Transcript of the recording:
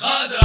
غادر